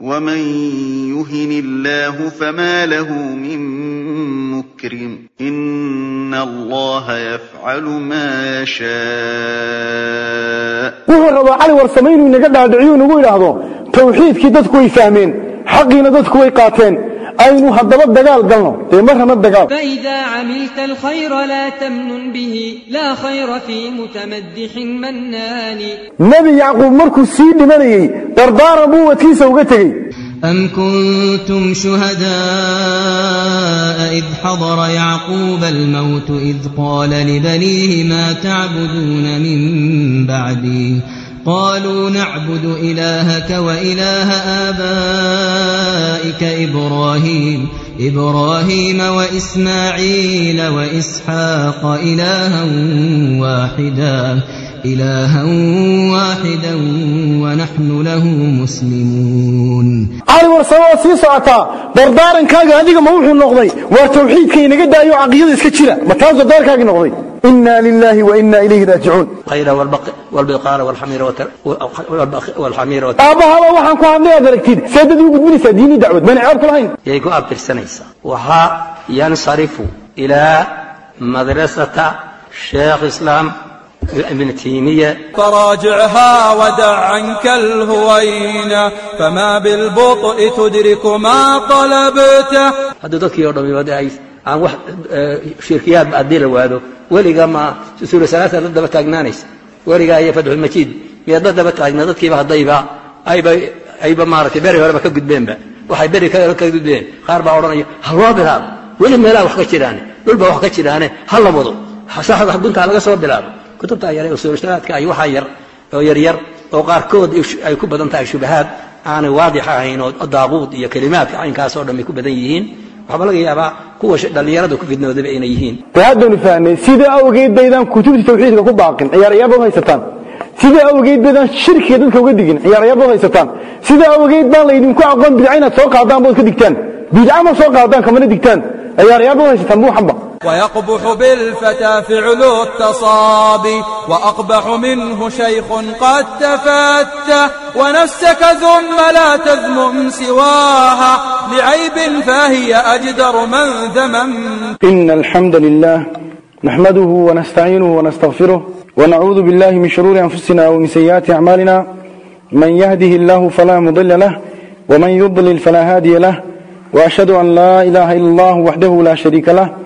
ومن يهن الله فما له من مكرم إن الله يفعل ما يشاء وغرض علي ورسمين من قد عدعيون ويلا هذا توحيد كي دادكو يفهمين حقين aynu haddaba dagaal galno dee marrana dagaal فإذا عملت الخير لا تمنن به لا خير في متمدح منان nebi yacquub markuu sii dhimanayey dardaaran buu wadkiisa uga أم كنتم شهداء إذ حضر يعقوب الموت إذ قال لبنيه ما تعبدون من بعدي قالوا نعبد إلهك وإله آبائك إبراهيم إبراهيم وإسماعيل وإسحاق إلها واحدا. إلها واحدا ونحن له مسلمون. أي ورسوا في ساعتا بردارن كاج هذيك ما وتوحيد كي نجد أيو عقيدة كتيرة ما تازو دار كاج نقضي. إنا لله وإنا إليه راجعون. قيل والبق والبقار والحمير وتر والبق والحمير وتر أبا هلا وحن كوان ذلك دركتين سيدنا يقول مني سديني دعوة من عرب الهين؟ يقول أبتر سنيسا وها ينصرف إلى مدرسة شيخ إسلام ابن تيمية. فراجعها ودع عنك الهوين فما بالبطء تدرك ما طلبته هذا دكي يوردمي ودعيس عن واحد آه، شركيات بأدير الوادو. ولي قام سورة سلاسة ضد بتاقنانيس ولي قام يا المجيد. ميا ضد بتاقنا ضد كيف هذا يبع أي با أي با بري ولا بكو قدبين با وحي بري كذا بكو قدبين خارب عورانية هلوا بلاب ولي ملا وحكا شيراني. ولبا وحكا شيراني. هلا بضو صاحب حقون تعالى قصوا بلابو kutubta yar ee usuulsharaadka ay waxaa yar oo yaryar oo qaarkood ay ku badan tahay shubahaad aanay waadix ahayn oo daabuud iyo kelimaadka caynkaas oo dhan ku badan yihiin. Waxaa laga yaabaa kuwa dhallinyarada ku fidnoodaba inay yihiin. Haddaynu fahnay sida awgeed baydaan kutubtii tawxiidka ku baaqin ciyaaryaal baad haysataan. Sida awgeed baydaan shirkiga dadka uga digin ciyaaryaal baad haysataan. Sida awgeed baan laydinku aqoon bidca inaad soo qaadaan baad ka digtaan bidca ma soo qaadaan kamana digtaan. Ciyaaryaal baad haysataan buuxanba ويقبح بالفتى فعل التصابي وأقبح منه شيخ قد تفتى ونفسك ثم لا تذمم سواها لعيب فهي أجدر من ذمم. إن الحمد لله نحمده ونستعينه ونستغفره ونعوذ بالله من شرور أنفسنا ومن سيئات أعمالنا. من يهده الله فلا مضل له ومن يضلل فلا هادي له وأشهد أن لا إله إلا الله وحده لا شريك له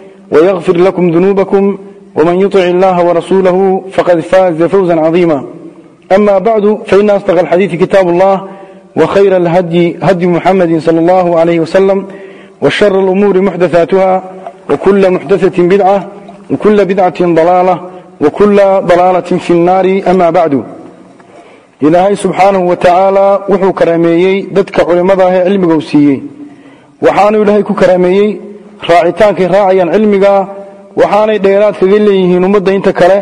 ويغفر لكم ذنوبكم ومن يطع الله ورسوله فقد فاز فوزا عظيما أما بعد فإن أصدق الحديث كتاب الله وخير الهدي هدي محمد صلى الله عليه وسلم وشر الأمور محدثاتها وكل محدثة بدعة وكل بدعة ضلالة وكل ضلالة في النار أما بعد إلهي سبحانه وتعالى وحو كراميي ددك علماء علم قوسيي وحانو إلهي كراميي raacitaankay raacayaan cilmiga waxaanay dheeraad kaga leeyihiin ummadda inta kale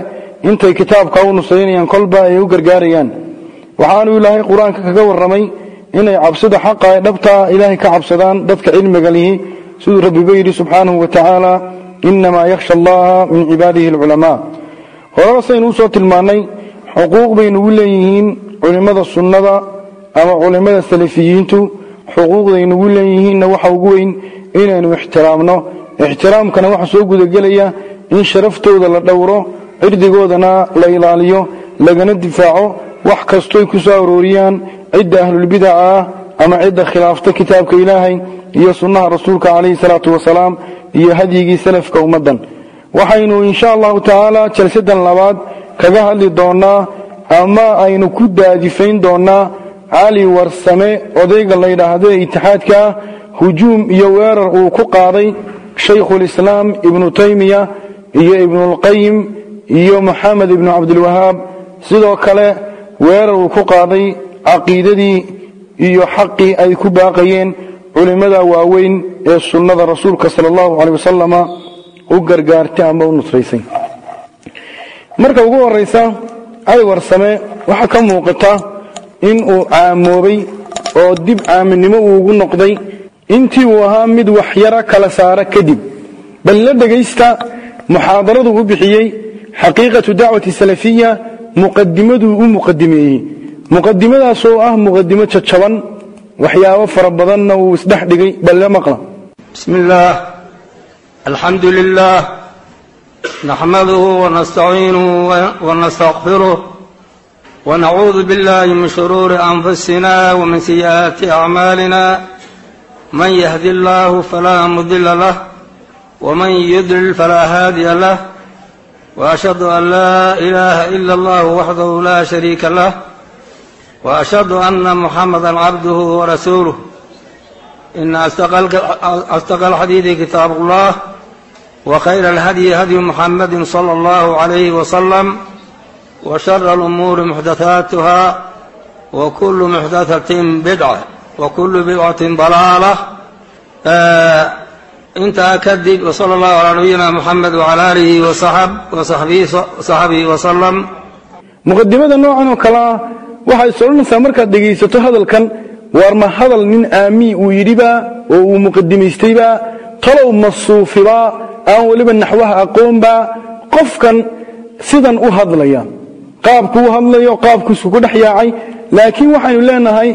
intay kitaabka u nusaynayaan kolba ay u gargaarayaan. Waxaanu ilaahay qur'aanka kaga warramay inay cabsida xaqa ee dhabtaa ilaahay ka cabsadaan dadka cilmiga lihi siduu rabbiba yidhi subxaanahu wa tacaala innamaa yakhsha allaha min cibaadihi alculamaa horeba saynu u soo tilmaannay xuquuq bay nagu leeyihiin culimmada sunnada ama culimmada salafiyiintu xuquuqday nagu leeyihiinna waxa ugu weyn inaynu ixtiraamno. Ixtiraamkana waxaa soo gudagelaya in sharaftooda la dhowro cirdigoodana la ilaaliyo lagana difaaco. Wax kastoy ku soo arooriyaan cidda ahlulbidaca ah ama cidda khilaafta kitaabka ilaahay iyo sunnaha rasuulka calayhi salaatu wasalaam iyo hadyigii salafka ummaddan. Waxaynu insha allahu tacaala jalsadan labaad kaga hadli doonnaa ama aynu ku daadifayn doonnaa cali warsame odayga la yidhaahdo ee itixaadka ah hujuum iyo weerar uu ku qaaday shaykhulislaam ibnu taymiya iyo ibnulqayim iyo moxamed ibnu cabdilwahaab sidoo kale weerar uu ku qaaday caqiidadii iyo xaqii ay ku baaqayeen culimmada waaweyn ee sunnada rasuulka sala allahu caley wasalama u gargaartay ama u nusraysay. Marka ugu horraysa cali warsame waxaa ka muuqata in uu caamoobay oo dib caaminimo uu ugu noqday intii uu ahaa mid waxyaro kala saara kadib bal la dhegaysta muxaadaradu u bixiyey xaqiiqatu dacwati salafiya muqadimaduu u muqadimeeyey muqadimadaasoo ah muqadimo jajaban waxyaabo fara badanna uu isdhex dhigay balle maqla. Bismi illaah alxamdu lilah naxmaduhu wanastaciinuhu wanastakfiruh wanacuudu biاllahi min shuruuri anfusina wamin sayi'aati acmaalina من يهد الله فلا مضل له ومن يضلل فلا هادي له وأشهد أن لا إله إلا الله وحده لا شريك له وأشهد أن محمدا عبده ورسوله إن أصدق الحديث كتاب الله وخير الهدي هدي محمد صلى الله عليه وسلم وشر الأمور محدثاتها وكل محدثة بدعة وكل بدعة ضلالة آه انت أكدب وصلى الله على نبينا محمد وعلى آله وصحب وصحبه, وصحبه وسلم muqadimada noocan oo kale ah waxay soranaysaa markaad dhegaysato hadalkan waar ma hadal nin aamii uu yidhiba oo uu muqadimaystayba talow masuufibaa aan weliba naxwaha aqoonba qofkan sidan u hadlaya qaabku u hadlayo qaabkiisu ku dhex yaacay laakiin waxaynu leenahay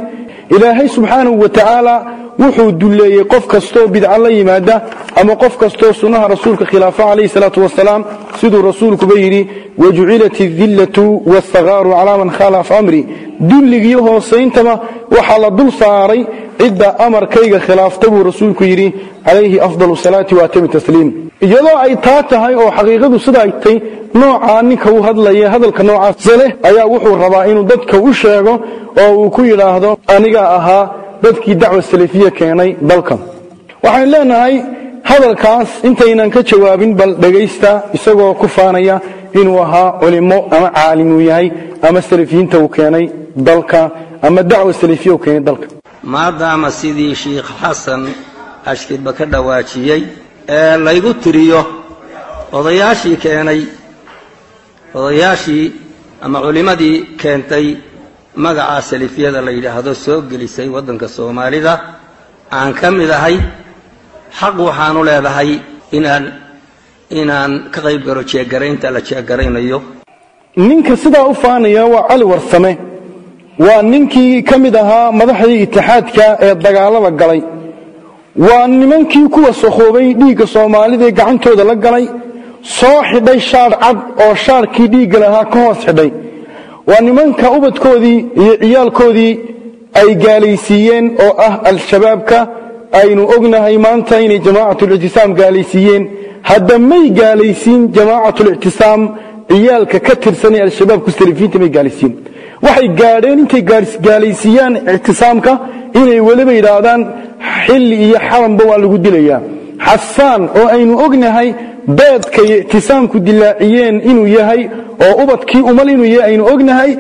ilaahay subxaanahu wa tacaala wuxuu dulleeyey qof kastoo bidca la yimaada ama qof kastoo sunnaha rasuulka khilaafa calayhi salaatu wasalaam siduu rasuulkuba yidhi wajucilat adillatu waasagaaru calaa man khaalafa amri. Dulligiyo hoosayntaba waxaa la dul saaray cidda amarkayga khilaafta buu rasuulku yidhi calayhi afdalu salaati waatami tasliim. Iyadoo ay taa tahay oo xaqiiqadu sidaay tay noocaa ninka u hadlaya hadalka noocaas leh ayaa wuxuu rabaa inuu dadka u sheego oo uu ku yidhaahdo anigaa ahaa dadkii dacwa salafiya keenay dalkan. Waxaynu leenahay hadalkaas intaynan ka jawaabin bal dhegaysta isagoo ku faanaya inuu ahaa culimo ama caalim uu yahay ama salafiyiinta uu keenay dalka ama dacwa salafiya uu keenay dalka. Maadaama sidii sheikh xasan ashkidba ka dhawaajiyey ee laygu tiriyo odayaashii keenay odayaashii ama culimmadii keentay magacaa salifiyada la yidhaahdo soo gelisay waddanka soomaalida aan ka mid ahay xaq waxaanu leedahay inaan inaan ka qayb galo jeegaraynta la jeegaraynayo. Ninka sidaa u faanaya waa cali warsame. Waa ninkii ka mid ahaa madaxdii itixaadka ee dagaalada galay. Waa nimankii kuwa sakhoobay dhiigga soomaalida ee gacantooda la galay soo xidhay shaadh cad oo shaadhkii dhiigga lahaa ka hoos xidhay. Waa nimanka ubadkoodii iyo ciyaalkoodii ay gaalaysiiyeen oo ah al-shabaabka aynu ognahay maanta inay jamaacatul-ictisaam gaalaysiiyeen. Hadda may gaalaysiin jamaacatul-ictisaam ciyaalka ka tirsanee al-shabaabku salifiinta may gaalaysiin. Waxay gaadheen intay gaalaysiiyaan ictisaamka inay weliba yidhaahdaan xilli iyo xaranba waa lagu dilayaa xasaan oo aynu ognahay beedkay ictisaamku dilaaciyeen inuu yahay oo ubadkii umal inuu yahay aynu ognahay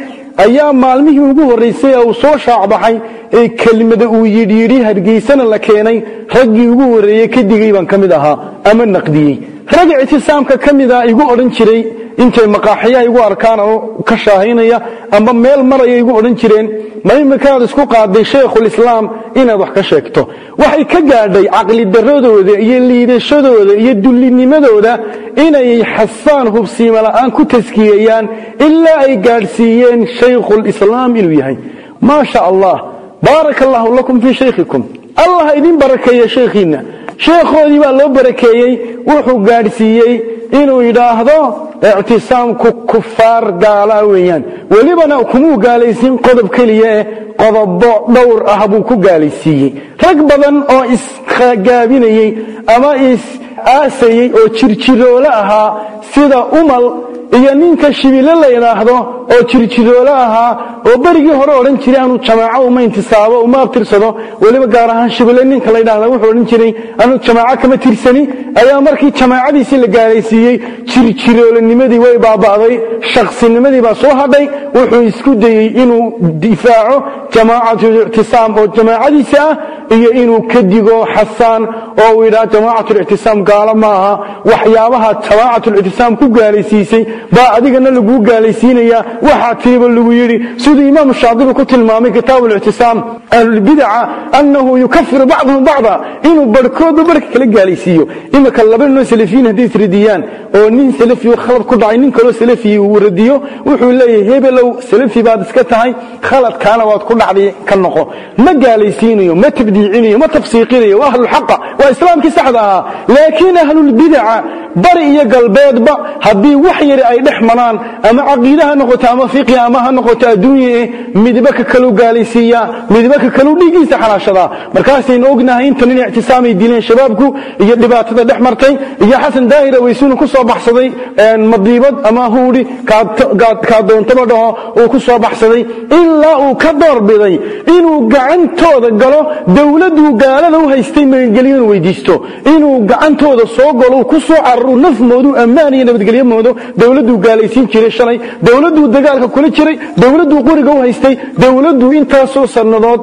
ayaa maalmihii ugu horraysay ee uu soo shaacbaxay ee kelmada uu yidhiyidhi hargeysana la keenay raggii ugu horreeyey ka digay baan ka mid ahaa ama naqdiyey. Rag ictisaamka ka mida igu odhan jiray intay maqaaxiyaha igu arkaan oo ka shaahaynaya amba meel maraya igu odhan jireen ma imikaad isku qaaday shaykhulislaam inaad wax ka sheegto. Waxay ka gaadhay caqlidaradooda iyo liidashadooda iyo dullinimadooda inay xasaan hubsiima la'aan ku taskiyayaan ilaa ay gaadhsiiyeen shaykhulislaam inuu yahay. Maa sha allah baaraka allahu lakum fii shaykhikum. Allah idin barakeeya shaykhiinna. Sheekhoodii baa loo barakeeyey wuxuu gaadhsiiyey inuu yidhaahdo ictisaamku kufaar gaalaa weeyaan welibana kumuu gaalaysiin qodob keliya eh qodobo dhowr ah buu ku gaalaysiiyey rag badan oo isgaabinayey ama is aasayey oo jirjiroole ahaa sida umal iyo ninka shibile la yidhaahdo oo jirjiroole ahaa oo berigii hore odhan jiray anuu jamaaco uma intisaabo uma abtirsado weliba gaar ahaan shibile ninka la yidhahda wuxuu odhan jiray anuu jamaaco kama tirsani? Ayaa markii jamaacadiisii la gaalaysiiyey jirjiroolenimadii way baaba'day shaksinimadii baa soo hadhay wuxuu isku dayey inuu difaaco jamaacatul-ictisaam oo jamaacadiisa ah iyo inuu ka digo xasaan oo uu yidhaha jamaacatul-ictisaam gaalo ma aha. Waxyaabaha jamaacatul-ictisaam ku gaalaysiisay baa adigana laguu gaalaysiinaya waxaa tiriba lagu yidhi siduu imaamu shaadibi ku tilmaamay kitaabu lictisaam ahlulbidaca annahu yukafiru bacduhum bacda inuu barhkoodba barhka kala gaalaysiiyo. Imika laba ninoo salafiyiin hadday isradiyaan oo nin salafiyo khalad ku dhacay nin kaloo salafiyi uu radiyo wuxuu leeyahay hebelow salafi baad iska tahay khaladkaana waad ku dhacday ka noqo. Ma gaalaysiinayo ma tabdiicinayo ma tafsiiqinayo waa ahlulxaqa waa islaamkii saxda ahaa. Laakiin ahlulbidaca bari iyo galbeedba haddii wax yari ay dhex maraan ama caqiide ha ama fiqi ama ha noqoto adduunya eh midba ka kalu gaalaysiiya midba ka kalu dhiiggiisa xalaashadaa markaasaynu ognahay inta nin ictisaamay dileen shabaabku iyo dhibaatada dhex martay iyo xasan daahira weysuuna ku soo baxsaday madiibad ama huudhi kaa dhaho uu ku soo baxsaday. Ilaa uu ka doorbiday inuu gacantooda galo dowladduu gaalada u haystay magangelyo inuu weydiisto. Inuu gacantooda soo galo ku soo cararo nafmoodu ammaan iyo nabadgelyo moodo dowladduu gaalaysiin jiray shalay dowladduu dagaalka kula jiray dowladduu qoriga u haystay dowladduu intaasoo sannadood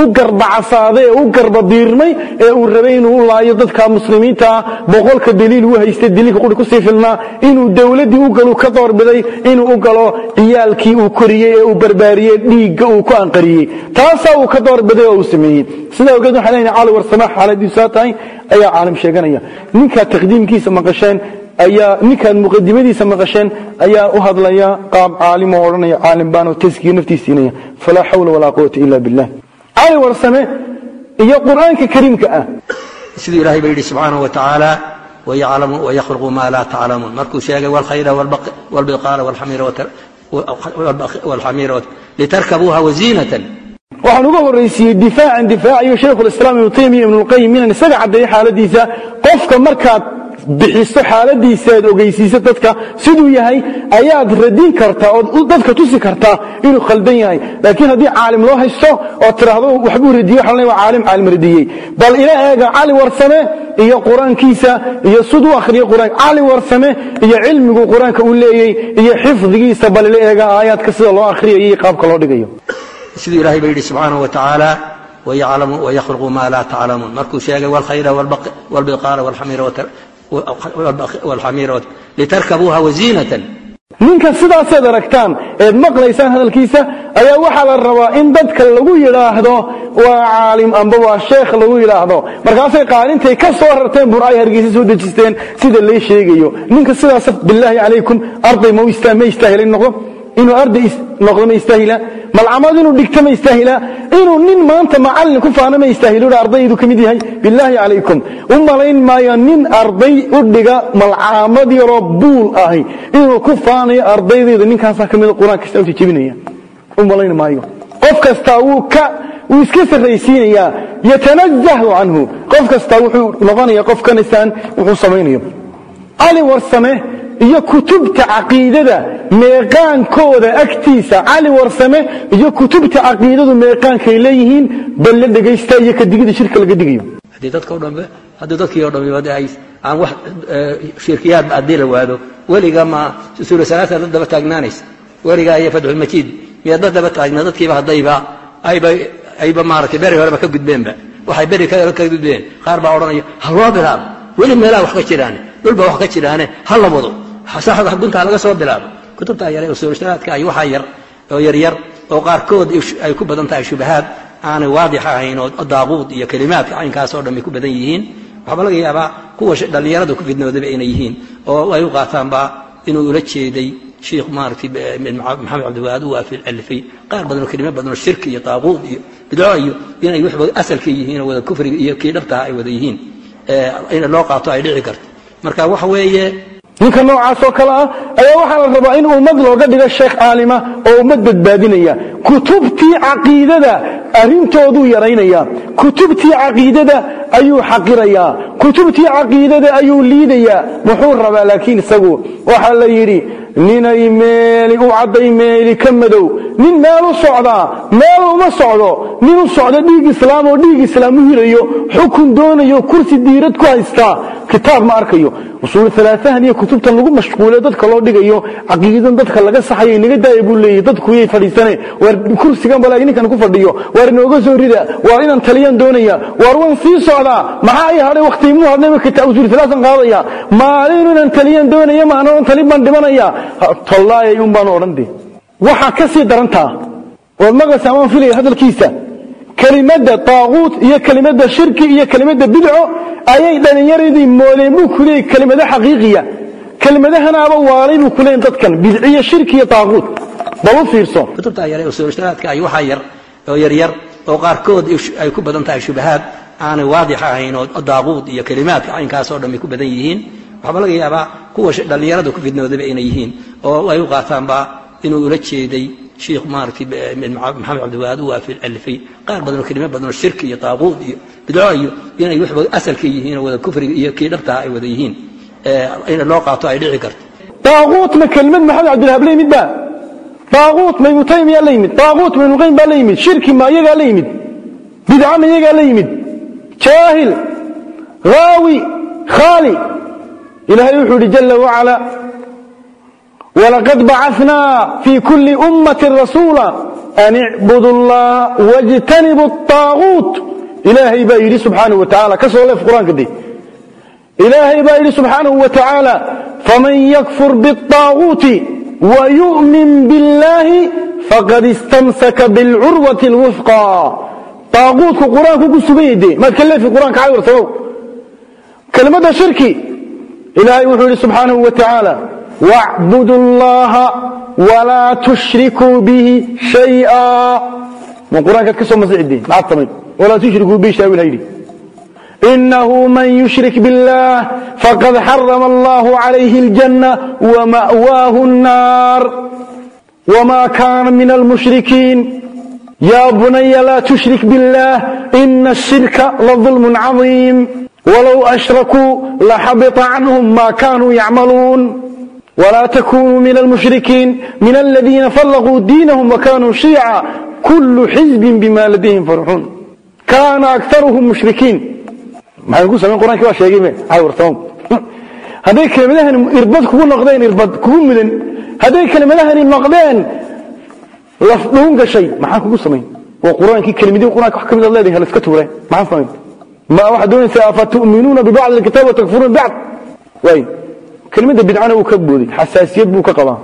u garbacasaaday ee u garbadiirmay ee uu rabay inuu u laayo dadka muslimiinta ah boqolka daliil uu haystay daliilka quri ku sii filnaa inuu dowladdii u galo ka doorbiday inuu u galo ciyaalkii uu koriyey ee uu barbaariyey dhiigga uu ku anqariyey. Taasaa uu ka doorbiday oo uu sameeyey. Sidaa ogeed waxaan leenahay cali warsamax xaaladiisaa tahay ayaa caalim sheeganaya. Ninkaa taqdiimkiisa maqasheen ayaa ninkaad muqadimadiisa maqasheen ayaa u hadlaya qaab caalim oo odhanaya caalim baanoo taskiyo naftiis siinaya. Falaa xawla walaa quwata ila billah. Cali warsame iyo qur'aanka kariimka ah. Siduu ilaahay ba yidhi subxaanahu wa tacaala wayakhluqu maa laa taclamuun markuu sheegay walkhayra walbiqaala walxamiira litarkabuuha waziinatan waxaan uga horraysiiyey difaacan difaacayo shaykhulislaam ibnu taymiya ibnulqayim inaan isaga caddeeyo xaaladiisa. Qofka markaad bixiso xaaladiisa aad ogeysiiso dadka. Siduu yahay ayaad radin kartaa ood dadka tusi kartaa inuu khaldan yahay. Laakiin haddii caalim loo haysto oo tidhaahdo waxbuu radiyey waxaan leeyahay waa caalim caalim radiyey. Bal ila eega cali warsame iyo qur'aankiisa iyo siduu akhriyo qur'aanka cali warsame iyo cilmigu qur'aanka uu leeyey iyo xifdigiisa bal ila eega aayaadka sida loo akhriyayo iyo qaabka loo dhigayo. Siduu ilaahay ba yidhi subxaanahu wa tacaala wayakhluqu maa laa taclamuun markuu sheegay walkhayra walbiqaala walxamiira litarkabuuha waziinatan ninka sidaasaad aragtaan eed maqlaysaan hadalkiisa ayaa waxaa la rabaa in dadka lagu yidhaahdo waa caalim amba waa sheekh lagu yidhaahdo markaasay qaalintay ka soo rarteen bur ay hargeysa soo dejisteen sida lee sheegayo ninka sidaas bilaahi calaykum arday ma istaahila noqdo inuu arday noqdo ma istaahila malcamad inuu dhigto ma istaahila inuu nin maanta macallin ku faano ma istaahilo ardaydu ka mid yahay bilaahi calaykum. U malayn maayo nin arday u dhiga malcaamad yaroo buul ahi inuu ku faanayo ardaydaydu ninkaasaa ka mida qur'aan kasta uta jebinaya u malayn maayo. Qof kastaa wuu ka wuu iska sarraysiinayaa yatanazahu canhu. Qof kastaa wuxuu noqonaya qof kanisaan wuxuu samaynayo cali warsame iyo kutubta caqiidada meeqaankooda agtiisa cali warsame iyo kutubta caqiidadu meeqaankay leeyihiin bal la dhegaysta iyo kadigida shirka laga digayo. Haddii dadka o dhanbe haddii dadkii o dhan ay aan wax shirkiyaadba haddii la waado weliga ma suura salaasa taagnaanaysa. Weligaa iyo fadxulmajiid miyaad dad daba taagna dadkiiba haddayba ayba ayba maaragtay beri horeba ka gudbeenba waxay beri ka gudbeen qaar baa odhanaya ha loo weli meelaha wax ka jiraane dhulba wax ka jiraane ha la wado. Saxda guntaa laga soo bilaabo. Kutubtaa yare oo suurasharaadka ay waxaa yar oo yaryar oo qaarkood ay ku badan tahay shubahaad aanay waadix ahayn oo daaquud iyo kelimaadka caynkaas oo dhan ku badan yihiin. Waxaaba laga yaabaa kuwa dhallinyarada ku fidnoodaba inay yihiin oo ay u qaataanba inuu ula jeeday shiikh maaragtay maxamed cabdiwahaad uu alifay qaar badan oo kelimo badan oo shirki iyo daaquud iyo bidco iyo inay asalka yihiin oo wada kufriga iyo kii dhabtaha ay wada yihiin. In loo qaato ay dhici karto marka waxa weeye ninka noocaas oo kale ah ayaa waxaa la rabaa in ummad looga dhigo sheekh caalima oo ummad badbaadinaya. Kutubtii caqiidada arrintooduu yaraynaya. Kutubtii caqiidada ayuu xaqirayaa. Kutubtii caqiidada ayuu liidayaa. Muxuu rabaa laakiin isagu waxaa la yidhi ninay meeli u cadday meeli ka madow. Nin meel socdaa meel uma socdo. Nin u socda dhiig islaam oo dhiig islaam u hirayo xukun doonayo kursi diirad ku haystaa kitaab ma arkayo. Usuul alaaahan iyo kutubtan lagu mashquule dadka loo dhigayo caqiidan dadka laga saxayo inaga daaya buu leeyahy dadku yay fadhiisane waar kursigan ninkan ku fadhiyo. Waar inooga soo rida waar inaan taliyaan doonaya waar waan sii socdaa maxaa ay hadhay hadnayba kitaab usuul alaasan qaadaya? Maalinu inaan taliyaan doonaya on talin baan dhimanaya? Tollaayay un baanu odhan de waxaa ka sii darantaa ood maqlaysa amaan filaya hadalkiisa kelimadda taaquut iyo kelimadda shirki iyo kelimadda bidco ayay dhallinyaradii moodeen buu ku leeyay kelimado xaqiiqiya. Kelimadahanaaba waalay buu ku leeyahy dadkan bidciyo shirki iyo taaquut. Bal fiirso. Kutubta yare usuulsharaadka ay waxaa yar oo yaryar oo qaarkood ay ku badan tahay shubahaad aanay waadix ahayn oo daaquud iyo kelimaadka caynkaasoo dhan ay ku badan yihiin waxaaba laga yaabaa kuwa dhallinyarada ku fidnoodaba inay yihiin oo ay u qaataanba inuu ula jeeday sheikh maaragtay maxamed cabdiwahaad u alifay. Qaar badan oo kelimo badan oo shirki iyo taaquud iyo bidco iyo inay waxba asalka yihiin oo wada kufriga iyo kii dhabtaha ay wada yihiin in loo qaato ay dhici karto. Taaquutna kelimad maxamed cabdilhab la yimid ba taaquut ma ibnu taymiya la yimid taaquut ma ibnu qaym baa la yimid shirki ma iyagaa la yimid bidca ma iyagaa la yimid haawi khaali ilaahay wuxuu yidhi jala wacala ولقد بعثنا في كل أمة رسولا أن اعبدوا الله واجتنبوا الطاغوت. إلهي بايري سبحانه وتعالى كسر الله في القرآن كده. إلهي بايري سبحانه وتعالى فمن يكفر بالطاغوت ويؤمن بالله فقد استمسك بالعروة الوثقى. طاغوت في القرآن كسبيه دي ما تكلم في القرآن كعيور سووا كلمة شركي إلهي وحولي سبحانه وتعالى واعبدوا الله ولا تشركوا به شيئا من قرآن كانت كسو مسيح الدين معطمين ولا تشركوا به شيئا بالهيري إنه من يشرك بالله فقد حرم الله عليه الجنة ومأواه النار وما كان من المشركين يا بني لا تشرك بالله إن الشرك لظلم عظيم. ولو أشركوا لحبط عنهم ما كانوا يعملون. ولا تكونوا من المشركين من الذين فرقوا دينهم وكانوا شيعا. كل حزب بما لديهم فرحون. كان أكثرهم مشركين. ما يقول سمين قرآن شيء جميع هاي ورثهم. هذه كلمة لهن إربط كون نقدين كون مدن هذه كلمة لهن lafdhown gashay maxaa kugu samayn? Waa quraankii kelmadii quraanka wax ka mid ah leedahay la iska tuure maxaa samayn? Ma waxa doonaysa afatu'minuna bi ba'd alkitab wa takfuruna way. Kelmada bid'ana uu ka booday xasaasiyad buu ka qabaa.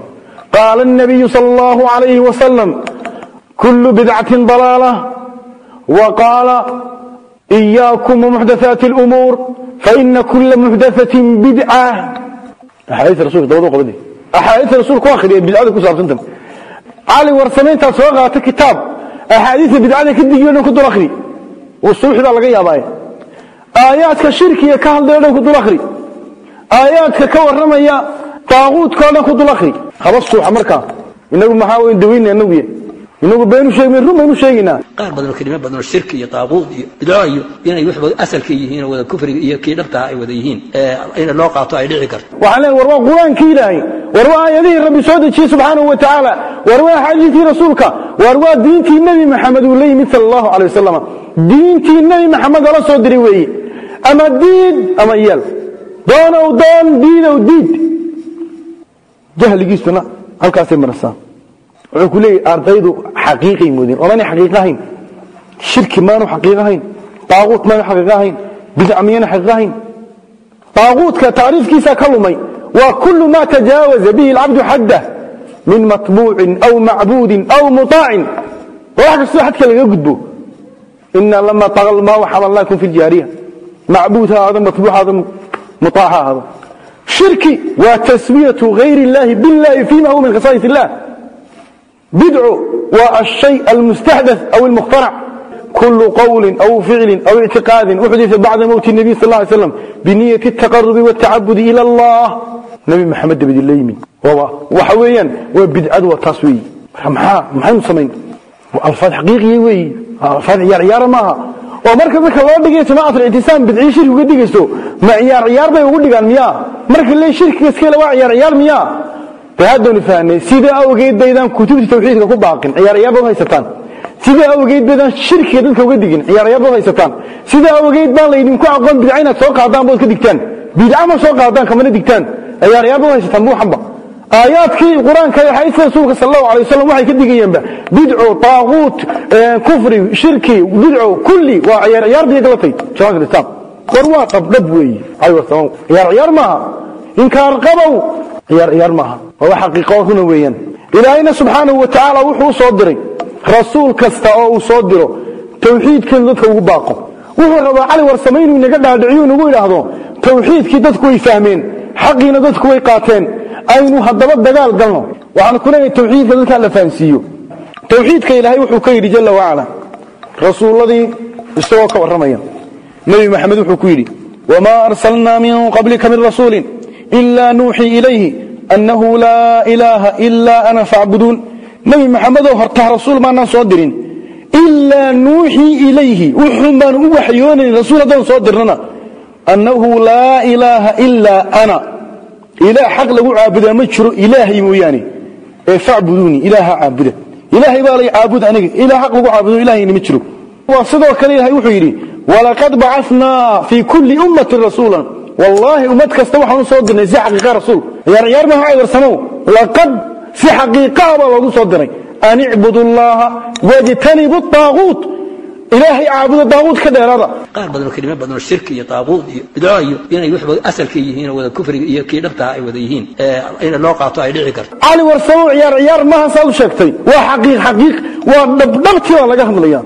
Qala an-nabiy sallallahu alayhi wa kullu bid'atin dalalah wa qala iyyakum muhdathat al-umur fa inna kull muhdathatin bid'ah. Ahayth rasul dawadu qabdi ku akhriye bid'ada ku saabsan cali warsamayntaa soo qaata kitaab. Axaadiia bidcada ka digiyo dhan ku dul akhri suuxdaa laga yaabaaye aayaadka shirkiga ka hadlayo dhan ku dul akhri aayaadka ka warramaya taaquudka o dhan ku dul akhri haba suuxa markaa inagu maxaa dawaynaa nugiye inagu beenu sheegmay run baynu sheegaynaa qaar badan oo kelimo badan oo shirki iyo taaquud iyo bidco iyo inay waxba asalka yihiin oo wada kufriga iyo kii dhabtaha ay wada yihiin in loo qaato ay dhici karto. Waxaan leeyahay war waa qur'aankii ilaahay. War waa aayadihii rabbi soo dejiyey subxaanahu wa tacaala war waa xadiiskii rasuulka. War waa diintii nebi maxamed uu la yimid sala allahu calay wasalam diintii nebi maxamed lala soo diray weeye. Ama diid ama yeel doonow doon diidow diid. Jahligiisuna halkaasay marasaa وحكوا لي أرديدو حقيقي مودين وماني حقيقهين شرك ما مانو حقيقهين طاغوت ما مانو حقيقهين بدع ميانو حقيقهين طاغوت كتعريف كيسا كلمي. وكل ما تجاوز به العبد حده من مطبوع أو معبود أو مطاع. واحد السوء حتى يقدبه إن لما طغى الماء وحب الله يكون في الجارية. معبود هذا مطبوع هذا مطاع هذا. شركي وتسوية غير الله بالله فيما هو من خصائص الله. بدع والشيء المستحدث أو المخترع كل قول أو فعل أو اعتقاد أحدث بعد موت النبي صلى الله عليه وسلم بنية التقرب والتعبد إلى الله نبي محمد بن الله يمين وحويا وبدعة وتصوي محا محا مسمين ألفاظ حقيقية وي ألفاظ عيار عيار معها oo marka dadka loo dhigayo jamaacatul ictisaam bidciyo shirki uga dhigayso ma ciyaar ciyaar bay ugu dhigaan miyaa marka le shirkiga iskale waa ciyaar ciyaar miyaa de haddoonu fahnay sida awgeed baydaan kutubta tawxiidka ku baaqin ciyaar ciyaar baad haysataan. Sida awgeed baydaan shirkiga dadka uga digin ciyaar ciyaar baad haysataan. Sida awgeed baan laydinku aqoon bidca inaad soo qaadaan bood ka digtaan. Bidca ma soo qaadaan kamana digtaan. Ciyaar ciyaar baad haysataan buuxanba aayaadkii qur'aanka iyo xadiiska rasuulka sal allahu alay wasalam waxay ka digayeenba bidco taaquut kufri shirki bidco kulli waa ciyaar galatay jamacat islam war waa dhabdhab weeye aywarsamo ciyaar ciyaar maaha. Inkaar qabow ciyaar ciyaar maaha. Waa wax xaqiiqo runa weeyaan. Ilaahayna subxaanahu wa tacaala wuxuu u soo diray rasuul kasta oo uu soo diro tawxiidkan dadka ugu baaqo. Wuxuu rabaa cali warsame inuu inaga dhaadhiciyo inagu idhaahdo tawxiidkii dadku way fahmeen xaqiina dadku way qaateen. Aynu haddaba dagaal galno. Waxaan ku leeyahay tawxiidka dadkaa la fahansiiyo. Tawxiidka ilaahay wuxuu ka yidhi jalla wacala rasuulladii isagoo ka warramaya. Nebi maxamed wuxuu ku yidhi wamaa arsalnaa min qablika min rasuulin ilaa nuuxii ilayhi annahu laa ilaaha ilaa ana facbuduun nebi maxamedoo hortaa rasuul maanaan soo dirin ilaa nuuxii ilayhi wuxuun baanu u waxyoonayn rasuul haddaan soo dirnana annahu laa ilaaha ilaa ana ilaah xaq lagu caabudaa ma jiro ilaahay mooyaane ee facbuduuni ilaaha caabuda ilaahay baa lay caabud aniga ilaah xaq lagu caabudo ilaahayna ma jiro waa sidoo kale ilahay wuxuu yidhi walaqad bacathnaa fii kulli ummatin rasuulan wallaahi ummad kasta waxaan u soo dirnay si xaqiiqa rasuul. Ciyaar ciyaar maha caywarsamow laqad si xaqiiqaa baa loogu soo diray. An icbudu llaha wajtanibu taaquut ilaahay caabudo daaquud ka dheeraada. Qaar badan oo kelimo badan oo shirki iyo taaquud iyo bidco iyo inay waxba asalka yihiin oo wada kufriga iyo kii dhabtaha ay wada yihiin in loo qaato ay dhici karto. Cali warsamo ciyaar ciyaar maaha saad u sheegtay. Waa xaqiiq xaqiiq waa dhabdhabtii baa laga hadlaya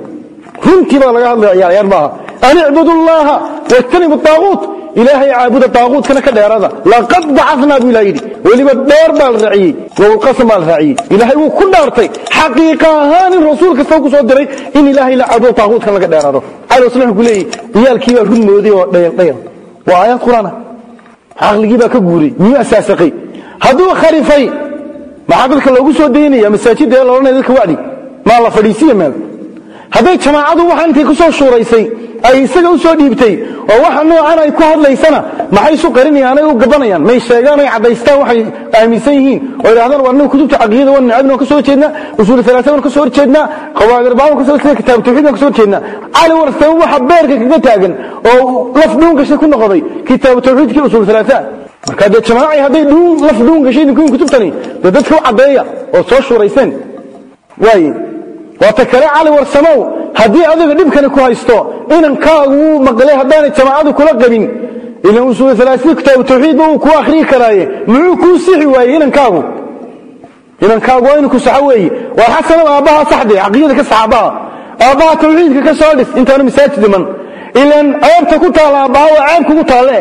runtii baa laga hadlaya ciyaar ciyaar maaha an icbudu llaha wajtanibu taaquut ilaahay caabuda taaquudkana ka dheeraada laqad bacathnaa buu ilaha yidhi. Weliba dheer baa la raaciyey. Wowlqasam baa la raaciyey. Ilaahay wuu ku dhaartay. Xaqiiqa ahaan in rasuul kasta ku soo diray in ilaahay la caabudo taaquudkan laga dheeraado. Cali waslam wuxuu leeyahy ciyaalkii baa run mooday oo dhayal dhayal waa aayaad qur'aan ah caqligii baa ka guuray. Miyuu asaasaqay hadduu kharifay maxaa dadka loogu soo daynaya? Masaajidda ee laodhanaya dadka wacdi? Maa la fadhiisiya meel hadday jamaacadu waxaa intay ku shuuraysay ay isaga u dhiibtay oo waxa noocan ay ku hadlaysana maxay isu qarinayaan ay u gabanayaan? May sheegaan ay caddaystaan waxay aaminsan yihiin. Oo idhahdaan waa nin kutubta caqiidada waan ka soo horjeednaa usuul salaasa waan ka soo arbaa waan ka soo horjeednaa kitaab tawxiid waan ka soo horjeednaa cali warsame waxa beerka kaga taagan oo laf dhuun gashay ku noqday kitaabu tawxiidkii usuul salaasa marka dee jamaacay hadday dhuun laf dhuun gashay kutubtani dee dadka u caddeeya oo soo shuurayseen waaye waata kale cali warsamow haddii adiga dhibkani ku haysto inankaagu wuu maqlay haddaanay jamaacadu kula qabin ilan usuul alaasiin kitaabu tawxiidba uu ku akhriyi karaaye muxuu kuu sixi waayey inankaagu inankaagu waa inu ku saxo weeye. Waar xasanow aabbaha saxde caqiidada ka sax aabbaha. Aabbaha tawxiidka ka soo dhis intaanu masaajid iman. Ilan ceebta ku taalla aabbaha waa ceeb kugu taalle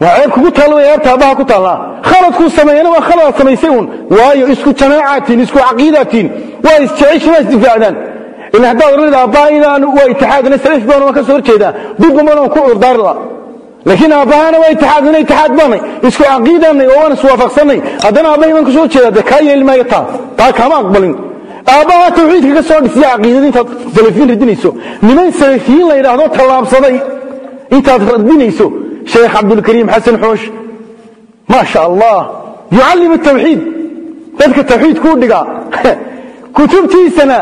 waa ceeb kugu taalla way ceebta aabbaha ku taallaa khaladkuu sameeyana waa khaladaad samaysay un waayo isku jamaacatiin isku caqiidaatiin. Waa isjeceshin waa isdifaacdaan ila haddaad oranayda aabbaha inaan waa itixaadna salaf baan waan ka soo horjeedaa. Dibbaman aan ku cudurdaari la. Laakiin aabbahana waa itixaadna itixaad baanay. Isku caqiidaanay oo waan iswaafaqsanay. Haddana aabbahay baan ka soo horjeedaa dee kaa yeeli taa. Taa kaama aqbalin. Aabbaha tawxiidka ka soo dhisiya caqiidada intaad salafiyiin radinayso niman salafiyiin la yidhaahdo tallaabsaday intaad radinayso sheekh cabdulkariim xasan xoosh ما شاء الله يعلم التوحيد dadka tawxiidkuu dhigaa kutubtiisana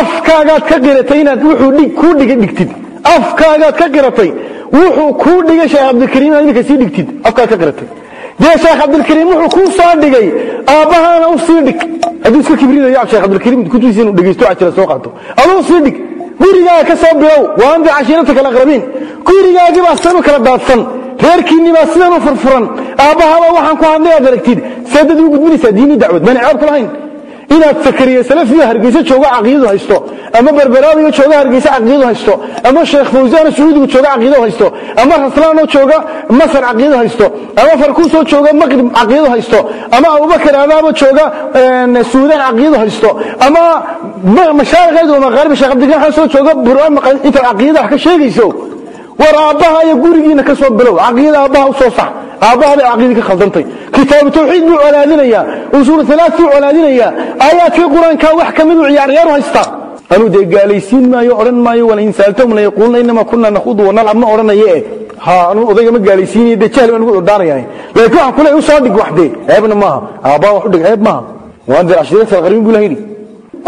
afkaagaad ka qiratay inaad wuxuu dhig kuu dhiga dhigtid afkaagaad ka qiratay wuxuu kuu dhigay sheekh cabdilkariim inaad iminka sii dhigtid afkaad ka qiratay dee sheekh cabdilkariim wuxuu kuu soo dhigay aabbahaana u sii dhig hadduu iska kibrinayo sheekh cabdilkariim kutubtiisa inuu dhegeysto cajira soo qaato aduu sii dhig gurigaaga ka soo bilow waa anta cashiirata kala aqrabiin gurigaagii baa sidan u kala daadsan reerkiinni baa sidan u furfuran. Aabbahaba waxaan ku hadlay aad aragtid. Seedad u gudbinaysaa diini dacwad. Maana ceeb ku lahayn. Inaad sakariye salafiyo hargeysa jooga caqiidadu haysto. Ama berberaabiyo jooga hargeysa caqiidadu haysto. Ama sheekh fawsaano sacuudigu jooga caqiidadu haysto. Ama raslaanoo jooga masar caqiidadu haysto. Ama farkuusoo jooga maqrib caqiidadu haysto. Ama abubakar adaabo jooga suudaan caqiidadu haysto. Ama mashaariqeedu oo maqaarib sheekh cabdillah xasan soo jooga buraan intaad caqiidada wax ka sheegayso war aabbaha iyo gurigiina ka soo bilow caqiida aabbaha u soo sax. Aabbaha bay caqiidii ka khaldantay. Kitaabu tawxiid buu colaadinayaa usuul salaad buu colaadinayaa. Aayaadkii qur'aanka wax ka miduu ciyaar ciyaar u haystaa anuu dee gaalaysiin maayo odhan maayo walain saaltahum layaquuluna inamaa kunaa nakhudu wanalcab ma odhanaye. Eh ha anuu odayga ma gaalaysiinayo dee jahli baan ugu odhaanaya laakiin waxaan kule u soo dhig wax dee ceebna maaha. Aabbaa wax u dhig ceeb maaha. Waan dee ashirata alqariin buu ilaha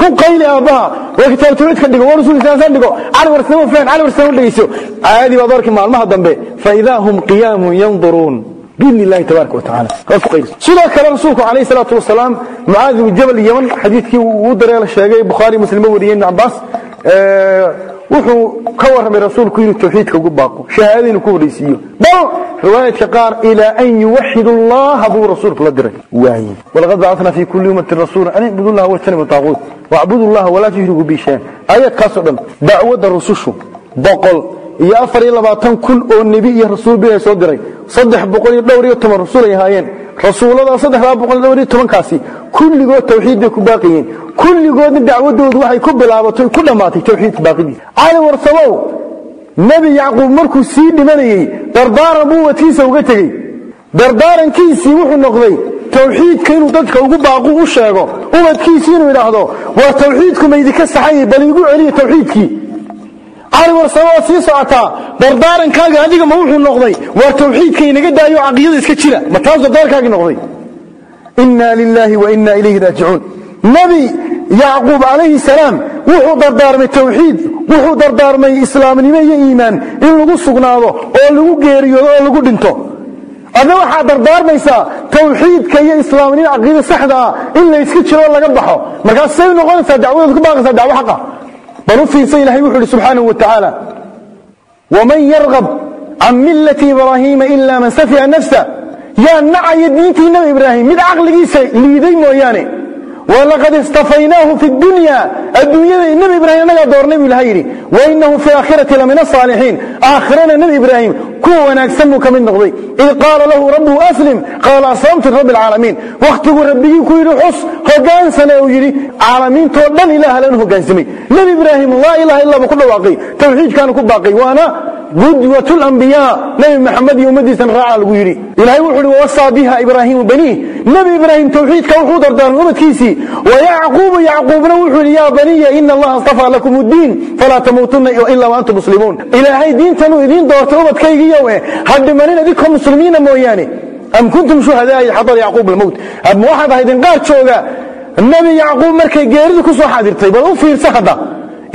ku qayli aabbaha waa kitaab tawreed ka dhigo waa rasuulkiisaasan dhigo. Cali warsamo faan cali warsamo dhegeyso. Caadi baad arki maalmaha dambe faidaa hum qiyaamun yanduruun biidni illahi tabaaraka wa tacala kaas ku qayliso sidoo kale rasuulku calayhi salaatu wasalaam mucaad ibnu jabal yaman xadiidkii uu dareela sheegay bukhaari wuxuu ka warramay rasuulku inuu tawxiidka ugu baaqo shahaadada inuu ku horraysiiyo. Bal riwaayadka qaar ilaa an yuwaxidu allaha buu rasuulku la diray. Waaye. Walaqad bacatna fi kulli ummatin rasuula an icbudu llaha wajtanibu taaquut wacbudu llaha walaa tushriku bi shayan. Aayaadkaasoo dhan dacwadda rusushu boqol iyo afar iyo labaatan kun oo nebi iyo rasuul bi ay soo diray. Saddex boqol iyo dhowr iyo toban rasuul ay ahaayeen. Rasuullada saddexdaa boqol iyo dhowr iyo tobankaasi kulligood tawxiid bay ku baaqayeen kulligoodna dacwadoodu waxay ku bilaabatay ku dhammaatay tawxiidka baaqidiisa cali warsamow nebi yacquub markuu sii dhimanayey dardaaran buu watiisa uga tegey. Dardaarankiisii wuxuu noqday tawxiidka inuu dadka ugu baaqu u sheego ubadkiisii inuu idhaahdo waa tawxiidku maydinka saxayay bal iigu celiya tawxiidkii cali warsamo oo sii socotaa dardaarankaaga adiga ma wuxuu noqday. Waa tawxiidka inaga daayo caqiidada iska jira. Ma taas dardaarkaagii noqday. Inna lilahi wa inna ilayhi raajicuun. Nebi yacquub calayhi salaam wuxuu dardaarmay tawxiid wuxuu dardaarmay islaamnimo iyo iimaan in lagu sugnaado oo lagu geeriyoodo oo lagu dhinto. Adna waxaad dardaarmaysaa tawxiidka iyo islaamnimo caqiida saxda ah in layska jiro laga baxo. Markaas say noqonaysaa dacwadaad ku baaqaysaa dacwo xaqa bal u fiirsa ilahay wuxuu ihi subxaanahu wa tacaala waman yargab can millati ibraahiima ila man safiha nafsa. Yaa nacaya diintii nebi ibraahim mid caqligiisa liiday mooyaane. Walaqad istafaynaahu fi dunya adduunyada nebi ibraahim annagaa doornay buu ilahay yidhi wainahu fi aakhirati la min asaalixiin aakhirana nebi ibraahim kuwa wanaagsan buu ka mid noqday. Id qaala lahu rabbuhu aslim. Qaala aslamtu lirabbi alcaalamiin wakhtiguu rabbigii ku yidhi xus hogaansane uu yidhi caalamiintoo dhan ilaah lan hogaansamay. Nebi ibraahim laa ilaha illa buu ku dhawaaqay tawxiidkaanu ku baaqay waana qudwat lambiyaa nebi maxamed iyo ummadiisan raaca lagu yidhi. Ilahay wuxuu ihi wawasaa biha ibraahimu baniih nebi ibraahim tawxiidka wuxuu dardaarmay umadkiisii wayacquubu yacquubna wuxuu yidhi yaa baniya ina allaha astafaa lakum ddiin falaa tamuutunna ila waantum muslimuun. Ilaahay diintanuu idiin doortay ubadkaygiiyow eh ha dhimanin idinkoo muslimiina mooyaane? Am kuntum shuhadaai xadar yacquub almowt ama waxaad ahaydin qaar jooga nebi yacquub markay geeridu ku soo xaadirtay bal u fiirsa hadda.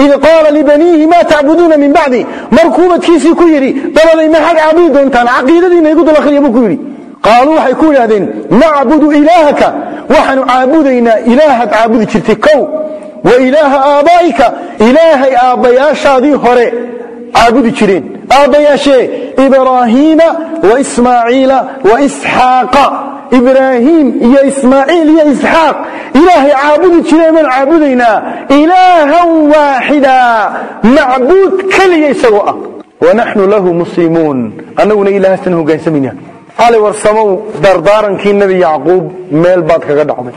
Id qaala libaniihi ma tacbuduuna min bacdi markuu ubadkiisii ku yidhi dabaday maxaad caabudi doontaan? Caqiidadiina igu dul akhriya buu ku yidhi. Qaaluu waxay ku yidhahdeen nacbudu ilaahaka waxaanu caabudaynaa ilaahaad caabudi jirtay kow. Wa ilaaha aabaa'ika ilaahay aabbayaashaadii hore caabudi jireen aabbayaashee ibraahiima wa ismaaciila wa isxaaqa. Ibraahiim iyo ismaaciil iyo isxaaq. Ilaahay caabudi jireen baan caabudaynaa. Ilaahan waaxida. Macbuud keliya isagoo ah. Wanaxnu lahu muslimuun. Annaguna ilaahaasan hogaansamayna cali warsamow dardaarankii nebi yacquub meel baad kaga dhacday.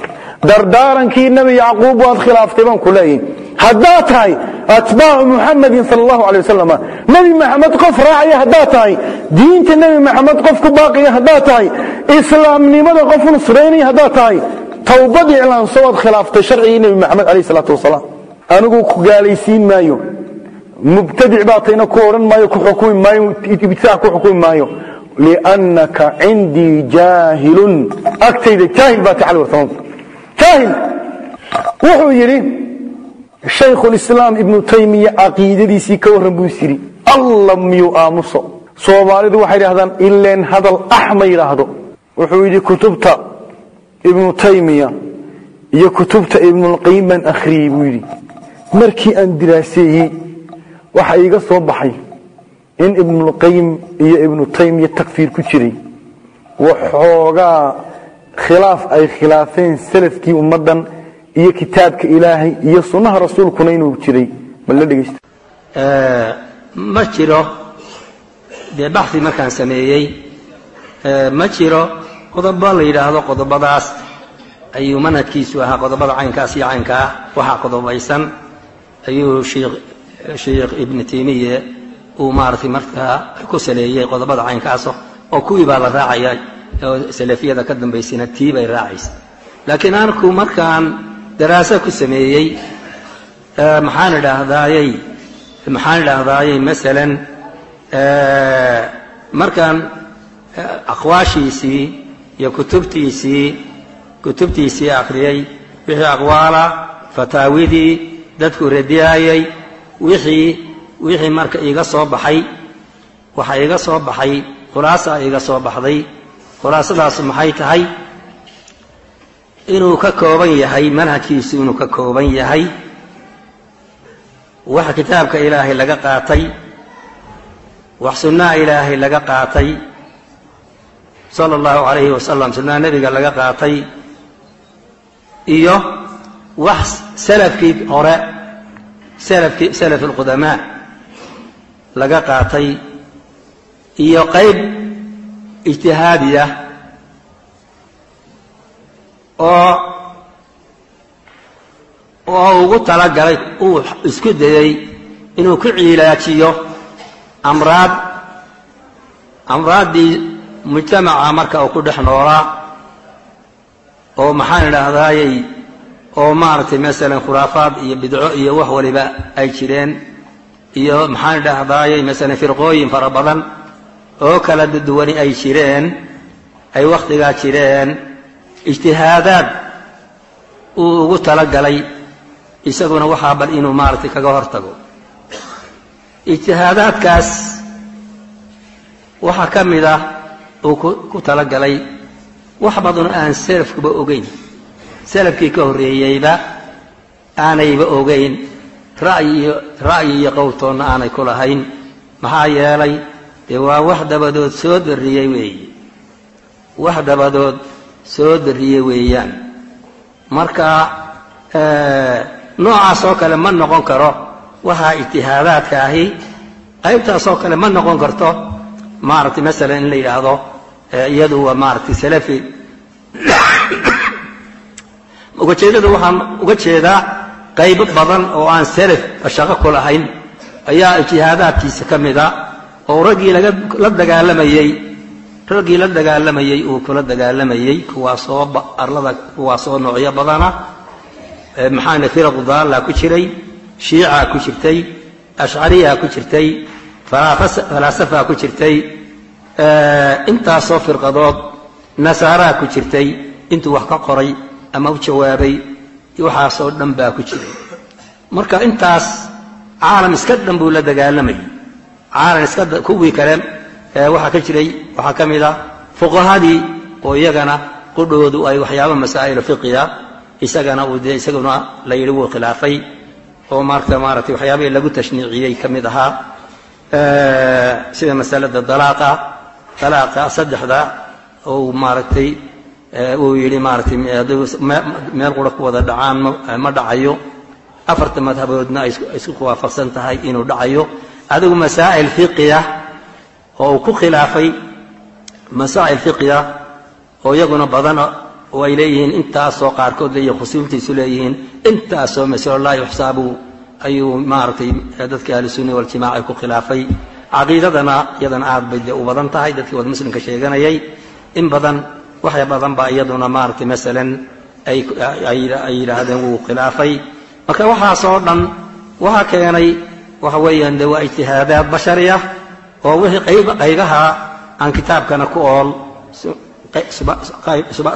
Dardaarankii nebi yacquub waad khilaaftay baan ku leeyahy haddaad tahay atbaacu muxamadin sal allahu alay wasalam nebi maxamed qof raacaya haddaad tahay. Diinta nebi maxamed qof ku baaqaya haddaad tahay. Islaamnimada qof nusraynaya haddaad tahay. Towbad iclaanso waad khilaaftay sharcigii nebi maxamed alayh salaatu wasalaam. Anigu ku gaalaysiin maayo. Mubtadic baa ku odhan maayo ku xukumi maayo ibtidaac ku xukumi maayo. Liannaka cindii jaahilun. Agtayda jaahil baa tay cali warsamada jaahil! Wuxuu yidhi shaykhulislaam ibnu taymiya caqiidadiisii ka warran buu is yidhi alla miyuu aamuso soomaalidu waxay idhahdaan ileen hadal ax ma yidhaahdo. Wuxuu yidhi kutubta ibnu taymiya iyo kutubta ibnulqayim baan akhriyey buu yidhi. Markii aan diraaseeyey waxa iiga soo baxay in ibnulqayim iyo ibnu taymiya takfiir ku jiray. Waxoogaa khilaaf ay khilaafeen salafkii ummaddan iyo kitaabka ilaahay iyo sunnaha rasuulkuna inuu jiray. Bal la dhegeysta ma jiro. Dee baxi markaan sameeyey ma jiro. Qodobo la yidhaahdo qodobadaas ayuu manhajkiisu ahaa qodobada caynkaas iyo caynka ah. Waxaa qodobaysan ayuu sheikh ibnu taymiye uu maaratay markaa ku saleeyey qodobada caynkaaso oo kuwii baa la raacaya oo salafiyada ka dambaysayna tii bay raacaysa. Laakiin anku markaan daraaso ku sameeyey maxaan idhaahdaayey maxaan idhaahdaayey masalan markaan aqwaashiisii iyo kutubtiisii kutubtiisii akhriyey wixii aqwaala fataawidii dadku radiyaayey wixii wixii marka iiga soo baxay waxaa iiga soo baxay khulaasa iiga soo baxday khulaasadaas maxay tahay inuu ka kooban yahay manhajkiisu inuu ka kooban yahay wax kitaabka ilaahay laga qaatay wax sunnaha ilaahay laga qaatay sala allahu calayhi wasalam sunnaha nebiga laga qaatay iyo wax salafkii hore salafkii salaf alqudamaa laga qaatay iyo qayb ijtihaadiya oo oo ugu talagalay uu isku dayey inuu ku ciilaajiyo amraad. Amraaddii mujtamaca marka uu ku dhex noolaa oo maxaan idhaahdaayey oo maaragtay masalan khuraafaad iyo bidco iyo wax waliba ay jireen iyo maxaan idhaahdaayey masalan firqooyin fara badan oo kala duwani ay jireen ay wakhtigaa jireen ijtihaadaad uu ugu talagalay isaguna waxaa bal inuu maaragtay kaga hor tago ijtihaadaadkaas waxaa ka mid ah uu ku talagalay wax badanoo aan salafkuba ogeyn. Salafkii ka horreeyeyba aanayba ogeyn. Ra'yi ra'yi iyo qowtoonna aanay ku lahayn. Maxaa yeelay dee waa wax dabadood soo darriyey weeye wax dabadood soo darriye weeyaan. Marka noocaas oo kale ma noqon karo. Waxaa ijtihaadaadka ahi qaybtaas oo kale ma noqon karto. Maaragtay masalan in la yidhaahdo iyadu waa maaragtay salafi. Ugajeedada waxaan uga jeedaa qaybo badan oo aan salaf shaqo ku lahayn. Ayaa ijtihaadaadkiisa ka mida oo raggii laga la dagaalamayey raggii la dagaalamayey uu kula dagaalamayey kuwaasoo arlada kuwaasoo noocyo badana maxaana firaqu daalla ku jiray shiica ku jirtay ashcariya ku jirtay falaasafa ku jirtay intaasoo firqadood nasaaraa ku jirtay intuu wax ka qoray ama u jawaabay waxaasoo dhan baa ku jiray. Marka intaas caalam iska dhan buu la dagaalamayay caalam iska kuwii kale waxaa ka jiray waxaa ka mid a fuqahadii oo iyagana qudhoodu ay waxyaaba masaa'il fiqiya isagana uu dee isaguna la yidhi wuu khilaafay oo marka maaragtay waxyaabihii lagu tashniiciyey ka mid ahaa. Sida masalada dalaaqa dalaaqa saddexda ou maaragtay uu yidhi maaragtay meel qura ku wada dhacaan ma dhacayo. Afarta madhaboodna ay isku waafaqsan tahay inuu dhacayo. Adigu masaa'il fiqiya oo uu ku khilaafay masaa'il fiqiya oo iyaguna badan oo ay leeyihiin intaasoo qaarkood leeyihiin khusuumtiisu leeyihiin intaasoo masalo laa yuxsaabu ayuu maaragtay dadka ahlusunna waljamaca ay ku khilaafay. Caqiidadana iyadana aad bay dee u badan tahay dadkii wada muslimka sheeganayay. In badan waxya badan baa iyaduna maaragtay masalan ay yidhaahdeen wuu khilaafay. Marka waxaasoo dhan waxaa keenay waxa weeyaan de waa ijtihaadaad bashari ah oo wixii qaybaha aan kitaabkana ku ool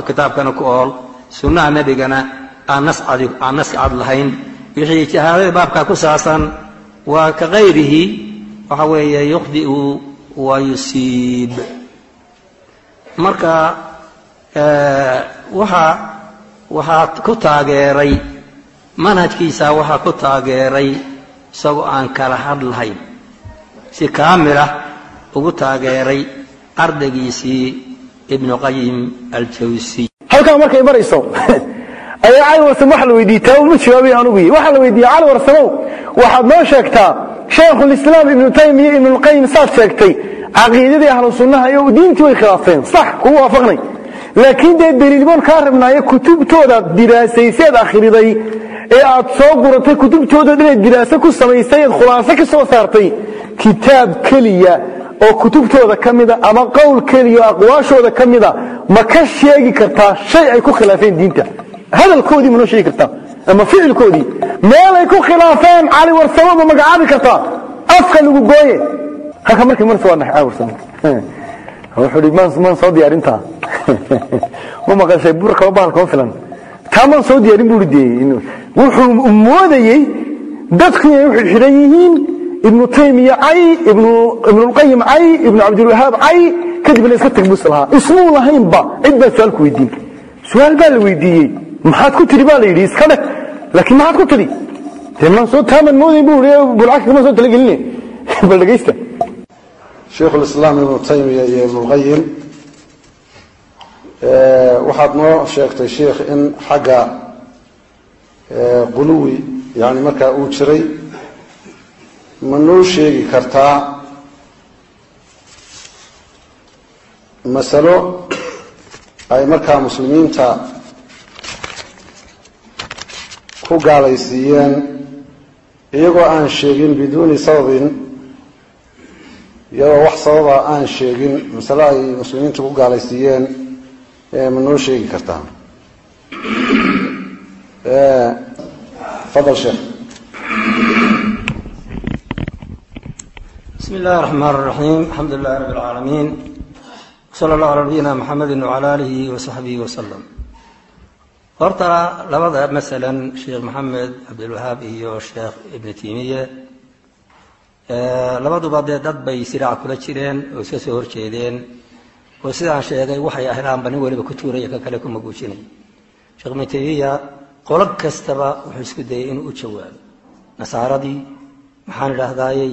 kitaabkana ku ool sunnaha nebigana aan nas cad lahayn. Wixii ijtihaadada baabkaa ku saabsan waa ka kayrihi waxa weeye yukhdi'u wa yusiib. Marka waxaa waxaa ku taageeray manhajkiisa waxaa ku taageeray isagoo aan kala hadlahayn si kaamilah ugu taageeray ardaygiisii ibnu qayim aljawsiy halkaa markay marayso ayaa cali warsamo waxa la weydiiyey. Taa uma jawaabay anugu waxaa la weydiiyey cali warsamow waxaad noo sheegtaa shaykhulislaam ibnu taymiya ibnulqayim saad sheegtay caqiidadii ahlu sunnaha iyo diintii way khilaafeen. Sax kugu waafaqnay. Laakiin dee daliilboon kaa rabnaaye kutubtooda diraasayseed akhriday ee aad soo guratay kutubtooda inaad diraaso ku samaysay eed khulaaso ka soo saartay kitaab keliya oo kutubtooda ka mida ama qowl keliya oo aqwaashooda ka mida ma ka sheegi kartaa shay ay ku khilaafeen diinta. Hadalkoodii ma noo sheegi kartaa ama ficilkoodii. Meelay ku khilaafeen cali warsamo ma magacaabi kartaa. Afka lagu gooye. Halka markii marsi waa dhaxay warsamo. Wuxuu hi maan soo diyaarintaa ma maqashay burka bahalka ma filan. Taa maan soo diyaarin buu dee wuxuu moodayey dadku inay u xidhan yihiin ibnu taymiya cay ibnu ibnulqayim cay ibnu cabdilwahaab cay kadibna iska tag bus lahaa. Ismuu lahaynba cid baa su'aal ku weydiin su'aal baa la weydiiyey. Maxaad ku tidhi baa la yidhi iska dheh. Laakiin maxaad ku tidhi? Dee maan soo taaman moodayn buu i bulcagka kama soo talageline bal dhegaysta sheikhu lislaam ibnu taymiya iyo ibnulqayim waxaad noo sheegtay sheikh in xagga quluwi yani markaa uu jiray ma noo sheegi kartaa masalo ay markaa muslimiinta ku gaalaysiiyeen iyagoo aan sheegin biduuni sababin iyadoo wax sababa aan sheegin masale ay muslimiinta ku gaalaysiiyeen ma noo sheegi kartaa fadl sheekh. Bismi illahi raxmaan raxiim alxamdu lilahi rabb alcaalamiin sala allahu ala nabiyina maxamedi wacala aalihi wa saxbihi wasalam horta labada masalan sheekh maxamed cabdilwahaab iyo sheekh ibnu teymiye labaduba dee dad bay siraac kula jireen oo iska soo horjeedeen oo sidaan sheegay waxay ahayd nin weliba ku tuuraya ka kale ku maguujinay sheekh ibnu qolo kastaba wuxuu isku dayay inuu u jawaabo. Nasaaradii maxaan idhaahdayey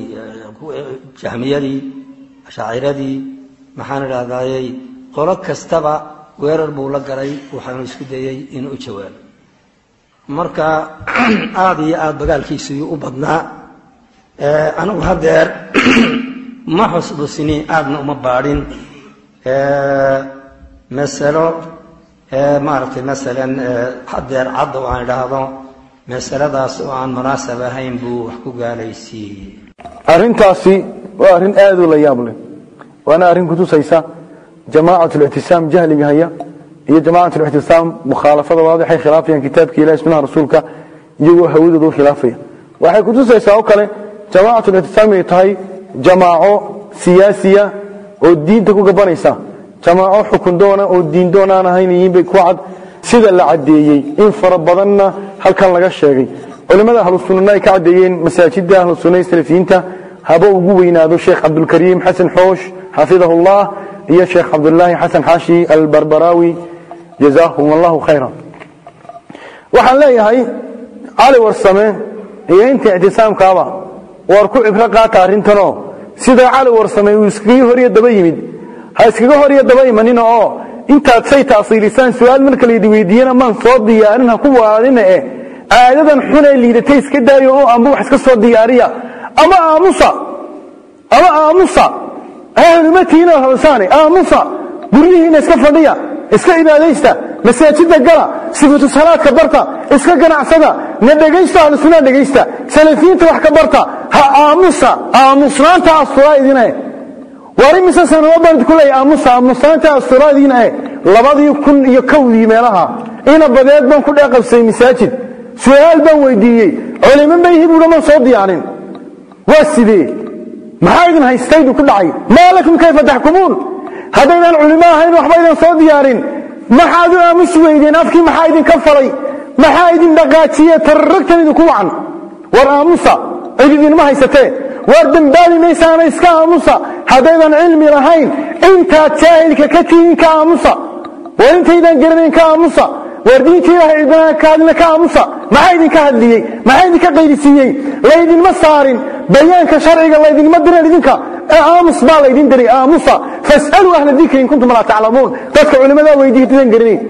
jahmiyadii ashaaciradii maxaan idhaahdayey qolo kastaba weerar buu la galay waxaanu isku dayey inuu u jawaabo. Marka aada iyo aada bagaalkiisii u badnaa. Anigu haddeer ma xusdusini aadna uma baadhin. Masalo maaragtay masalan haddeer cadda oo aan idhaahdo masaladaas oo aan munaasab ahayn buu wax ku gaalaysiiyey. Arrintaasi waa arrin aad u la yaab leh waana arrin kutusaysa jamaacat lictisaam jahliga haya iyo jamaacat lictisaam mukhaalafada waadixay khilaafayaan kitaabka ilahi sunnaha rasuulka iyagoo hawadooda u khilaafaya. Waxay kutusaysaa oo kale jamaacat lictisaam inay tahay jamaaco siyaasiya oo diinta ku gabanaysa jamaaco xukun doona oo diin doon ahayn yihiin bay ku cad sida la caddeeyey. In fara badanna halkan laga sheegay. Culimmada ahlu sunnana ay ka caddeeyeen masaajidda ahlu salafiyiinta haba ugu weynaado sheekh cabdulkariim xasan xoosh xafidahullah iyo sheekh cabdulaahi xasan xaashi albarbaraawi jazaahum allahu khayra waxaan leeyahay cali warsame iyo inta ictisaamkaaba war ku cibro qaata arrintanoo. Sida cali warsame uu iskaga horiyo daba yimid ha iskaga horiyo daba imanina oo intaad say taasiilisaan su'aal marka laydi weydiiyana maan soo diyaarin ha ku waadina eh. Caadadan xunee liidatay iska daayo oo amba wax iska soo diyaariya. Ama aamusa ama aamusa. Ahlumatiina hosaane aamusa. Guryihiina iska fadhiya iska cibaadaysta masaajida gala sifatu salaadka barta iska ganacsada na dhegaysta ahlusunaa dhegaysta salafiyiinta wax ka barta. Ha aamusa aamusnaanta asturaa idina war imise sanado baan idinku leeyahay aamusa? Aamusnaanta asturaa idina eh labadii kun iyo kowdii meelaha. Ina badeed baan ku dheeqabsay masaajid. Su'aal baan weydiiyey. Culimo mayhi buuha man soo diyaarin. Waa sidee? Maxaa idin haystaydu ku dhacay? Maa lakum kayfa taxkumuun haddaydaan culimo ahayn waxba idin soo diyaarin. Maxaad u aamusi weydeen? Afkii maxaa idinka falay? Maxaa idin dhaqaajiye? Tararagtan idinku wacan. War aamusa cid idinma haysatee war dembaabi maysaana iska aamusa haddaydan cilmi lahayn. Intaad jaahilka ka tihiin ka aamusa war intaydaan garanayn ka aamusa war diinta ilahay kaadina ka aamusa maxaa idinka hadliyey? Maxaa idinka qaydisiiyey laydinma saarin. Bayaanka sharciga laydinma diran idinka. Aamus baa laydin diray aamusa fasaluu ahla dikri in kuntum laa taclamuun dadka culimadaa weydiiya dadaan garanayn.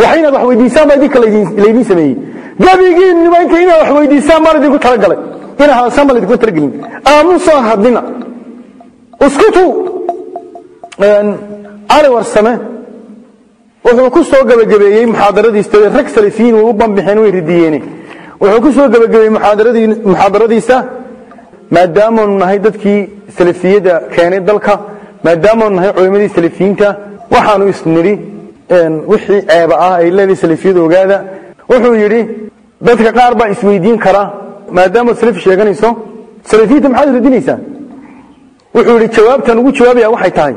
Wax wax weydiisaan baa idinka laydin sameeyey. Gebigiinniba inta inaad wax weydiisaan baa laydinku talagalay ina hadashaan baa laydinku talagelin aamusa hadlina. Uskutu cali warsame wuxuu ku soo gabagabeeyey muxaadaradiista rag salafiyiin way u banbixeen way ridiyeene wuxuu ku soo gabagabeeyey muxaadaradiisa maadaamaanu nahay dadkii salafiyada keenay dalka maadaamaanu nahay culimadii salafiyiinta waxaanu isnidhi wixii ceeba ah ay leedahay salafiyada ogaada. Wuxuu yidhi dadka qaar baa isweydiin kara maadaama salafi sheeganayso salafiyiinta maxaad radinaysaa wuxuu yidhi jawaabtan ugu jawaabaya waxay tahay.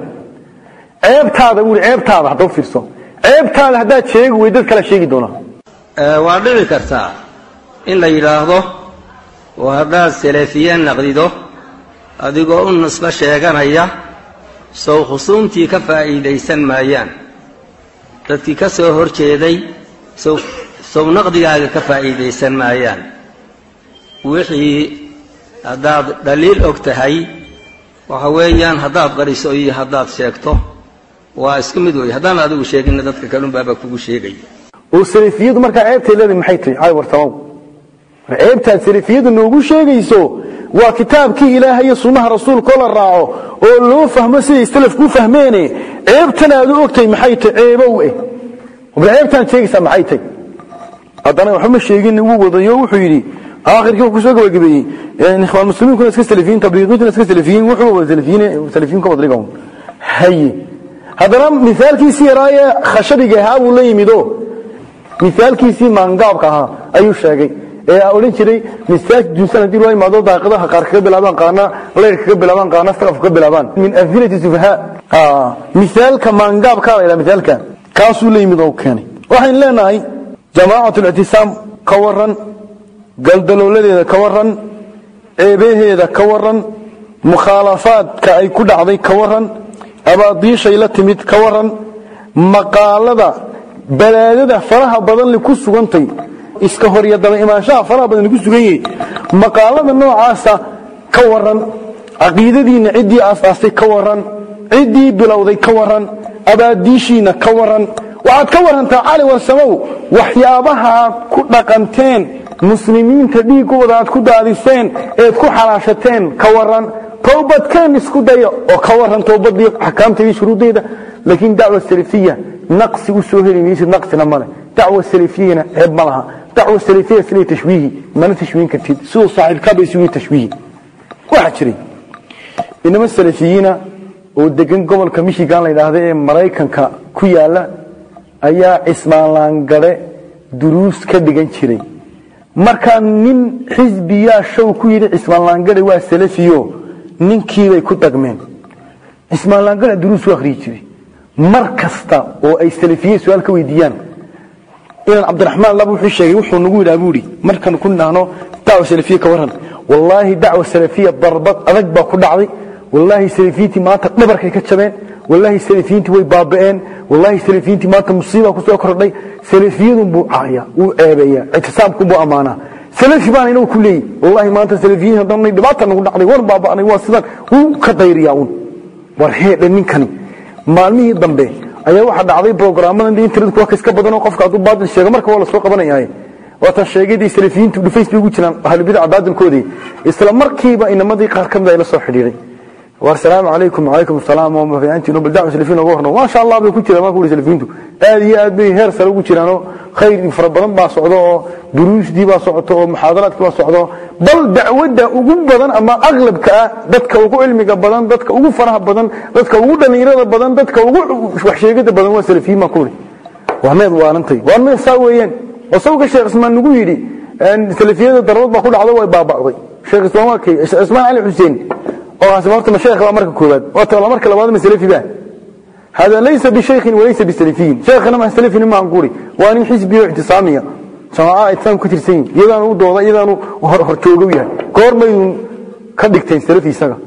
Ceebtaada buu ceebtaada hadda u fiirso. Ceebtaada haddaad sheegi wey dad kala sheegi doonaa. Waa dhici kartaa in la yidhaahdo oo haddaad salafiye naqdido adigoo u nisbo sheeganaya sow khusuumtii ka faa'iidaysan maayaan. Dadkii ka soo hor jeeday sow naqdigaaga ka faa'iidaysan maayaan wixii haddaad dhaliil og tahay waxa weeyaan haddaad qariso iyo haddaad sheegto waa isku mid weeye haddaan adigu sheeginna dadka kalunbaaba kugu sheegaya oo salafiyadu markaa ceebtay leedahay maxay tahay cali wartamaw ceebtaad salafiyadu noogu sheegayso waa kitaabkii ilaahay iyo sunnaha rasuulkoo la raaco oo loo fahmo siday salafku fahmeene ceebtan aad u ogtahay maxay tahay ceebow eh. Bal ceebtaan sheegaysaa maxay tahay haddana waxba ma wuu wadayo wuxuu yidhi aakhirkii wuxuu ku soo gabagabeeyey ikhwaan muslimiinkuna iska salafiyiin tabliiqiintuna iska salafiyiin wuxuu wada salafiyiin salafiyiin ka wadriga haye haddana mithaalkiisii yaraaye khashabiga ahaa buu la yimido mithaalkiisii maangaabka ahaa ayuu sheegay ee odhan jiray misaaj dunsan haddii loo imaado daaqadaha qaar kaga bilaabaan qaarna leyr kaga bilaabaan qaarna saqaf kaga bilaabaan min amhilati sufahaa mithaalka maangaabka la yidhaha mithaalka kaasuu la yimid oo keenay waxaynu lictisaam ka waran galdalooladeeda ka waran mukhaalafaadka ay ku dhacday ka waran abaadiishay la timid ka waran maqaalada balaadada faraha badan li ku sugantay iska horya daba imaanshaha faraha badan ku sugan yahay maqaalada noocaasa ka waran caqiidadiinna ciddii aasaastay ka waran ciddii bilowday ka waran abaadiishiina ka waran waxaad ka warantaa cali warsamow waxyaabaha ku dhaqanteen muslimiinta dhiigooda aad ku daadiseen eed ku xalaashateen ka waran towbadkeen isku daya oo ka waran towbadii axkaamteedii shuruuddeeda laakiin dacwa salafiya naqsi u heli maysid naqsina male dacwa salafiyana ceeb ma laha. Dacwa salafiya sila tashwiihi mana tashwiin kartid. Siduu saaxiibkaaba isugu tashwiihi. Waxaa jiray inama salafiyiina oo degan gobolka michigan la yidhaahda ee maraykanka ku yaalla ayaa cismaanlaangade duruus ka dhigan jiray markaa nin xisbiyaa show ku yidhi cismaanlaangade waa salafiyo ninkiibay ku dagmeen cismaanlaangada duruus u akhriyi jiray mar kasta oo ay salafiyiin su'aal ka weydiiyaan inaan cabdiraxmaan laba wuxuu sheegay wuxuu nagu yidhaha buu idhi markaan ku nahno dacwa salafiya ka warran wallaahi dacwa salafiya darbad adag baa ku dhacday wallaahi salafiyiintii maanta dhabarkay ka jabeen. Wallaahi salafiyiintii way baaba'een. Wallaahi salafiyiintii maanta musiiba ku soo kordhay. Salafiyadun buu caaya uu ceebeeya ictisaamkun buu ammaanaa. Salafi baan inagu ku leeyihi wallahi maanta salafiyiin haddana dhibaata nagu dhacday. War baaba'nay waa sidaan. Wuu ka dayriyaa un war heedhe ninkani. Maalmihii dambe ayaa waxaa dhacday brograamadan internet kuwa iska badan oo qofka hadduu baadil sheego marka waa la soo qabanayaaye sheegadii salafiyiintu dhufays ugu jiraan ahlubidaca baadilkoodii isla markiiba inamadii qaar ka mid ay la soo mafiicantiin bal dacwa salafiyin uga warno. Maasha allah bay ku jiraan waa kuuri salafiyiintu aad iyo aad bay heer sare ugu jiraan oo khayr fara badan baa socdo oo duruusdii baa socoto oo muxaadaraadkii baa socdo. Bal dacwadda ugu badan ama aqlabka ah dadka ugu cilmiga badan dadka ugu faraha badan dadka ugu dhalinyarada badan dadka ugu waxsheegada badan waa salafiyiin baa kuuri waa meed waarantay waa meed saa weeyaan. Oo sawka sheekh ismaan nagu yidhi salafiyada darbad baa ku dhacdo way baaba'day. Sheekh ismaan waa kay ismaan cali xuseen oo ah horta waa marka koobaad waa taa marka labaad masalafi ba. Hada laysa bi shaykhin wa laysa bi salafiyin. Shaykhna waa nin xisbi oo ihtisaamiya jamaa ku tirsan. Iyadaan u dooda iyadaan hor yahay. Goormay ka dhigtay salafi isaga.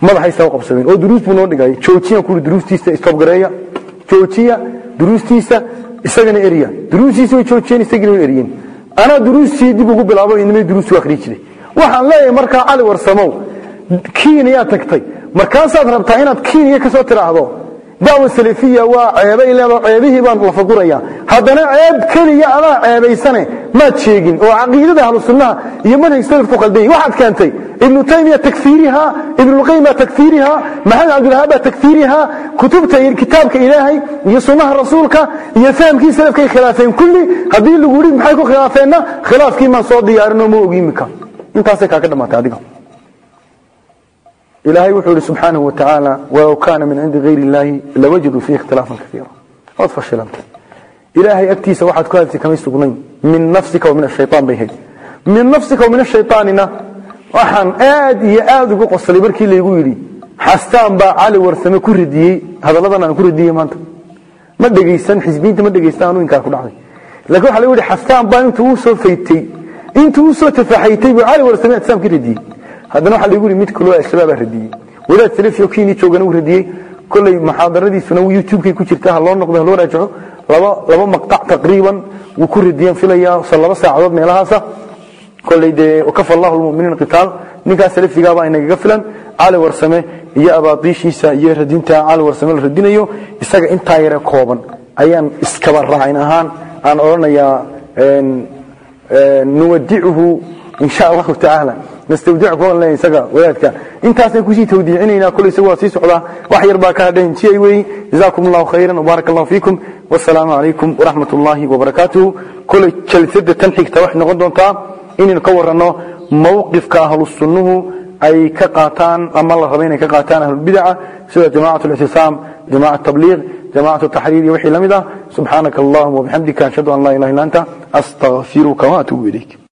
Madaxay soo qabsadeen oo duruus buu noo dhigay. Joojiyan ku duruustiisa stop joojiya duruustiisa isagana eriya. Duruustiisa way joojiyeen isagana way eriyeen. Ana duruustii dib ugu bilaabo inay duruus u jiray waxaan leeyahay markaa cali warsamow kiiniya tagtay. Markaasaad rabtaa inaad kiiniya ka soo tiraahdo dacwa salafiya waa ceebay leedahay ceebihii baan la haddana ceeb keliya adaa ceebaysane maad sheegin oo caqiidada ahlu sunnaha iyo manhaj salafku qaldan waxaad keentay ibnu taymiya takfiiriha ibnu lqayma takfiiriha maxamed cabdilhaaba takfiiriha kutubta kitaabka ilaahay iyo sunnaha rasuulka iyo fahamkii salafkay khilaafeen. Kulli haddii lagu yidhi maxay ku khilaafeenna khilaafkii maan soo diyaarinoo ma ogi imika intaasay kaaga dhamaatay adiga ilaahay wuxuu yidhi subxaanahu wa tacaala walow kaana min cindi hayr illaahi lawajaduu fiihi ikhtilaafan kaiira waad fashilantay. Ilaahay agtiisa waxaad ku hadasay kamay sugnayn. Min nafsika wa ashayaan bay hayd. Min nafsika wa ashayaanina waxaan aad iyo aad ugu qoslay markii laygu yidhi xastaan baa cali warsame ku radiyey hadalladan aan ku radiyey maanta. Ma dhegaysan xisbiyiinta ma dhegaystaan anuu inkaa ku dhacday. Laakiin waxa lagu yidhi xastaan baan intuu u faytay intuu u tafaxaytay buu cali warsame adsaam ka haddana waxa lagu yidhi mid kaloo al-shabaabaa radiyey wadaad salafio kenya joogana uu radiyey kolley muxaadaradiisuna youtube-kay ku jirta ha loo noqdo ha loo raajaco. Laba laba maqtac taqriiban wuu ku radiyeen filayaa laba saacadood meelahaasa. Kolley dee wakafa allahu lmuminiina qitaal. Ninkaas salafigaabaa inagaga filan. Cali warsame iyo abaadiishiisa iyo radinta cali warsame la radinayo isaga intaa yare kooban. Ayaan iskaba raacin ahaan aan odhanayaa nuwadicuhu in sha allahu tacaala leeyahay isaga wadaadka. Intaasaan ku sii tawdiicinaynaa kolley isagu waa sii socdaa wax yar baa ka hadhayn jiyay weeyi jazaakum allahu khayran wbaaraka allahu fiikum. Wasalaamu calaykum waraxmat ullahi wabarakaatuhu kolley jalsada tan xigta waxay noqon doontaa inaynu ka waranno mawqifka ahlu sunnuhu ay ka qaataan ama la raba inay ka qaataan ahlulbidaca sida jamacat اlictisaam jamacat tabliiq jamacat taxriir iyo wixii la mid ah. Subxaanaka allahuma wabixamdika ashhadu an laa ilaha illa anta astagfiruka waatuubu ilayk